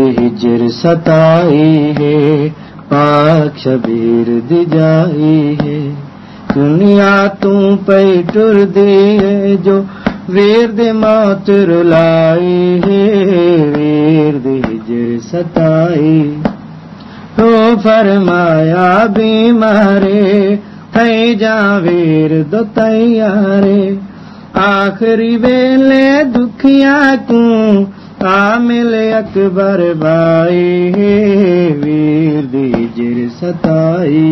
ہجر ستائی ہے، پاک شبیر دی جائی ہے۔ دنیا توں پہ ٹر دی جو ویر دے موت رلائی ہے۔ ویر دے ہجر ستائی۔ تو فرمایا، بیمارے، تھئی جا ویر دو تیارے۔ آخری ویلے دکھیاں کوں عامل اکبر بائی ویر دی جر ستائی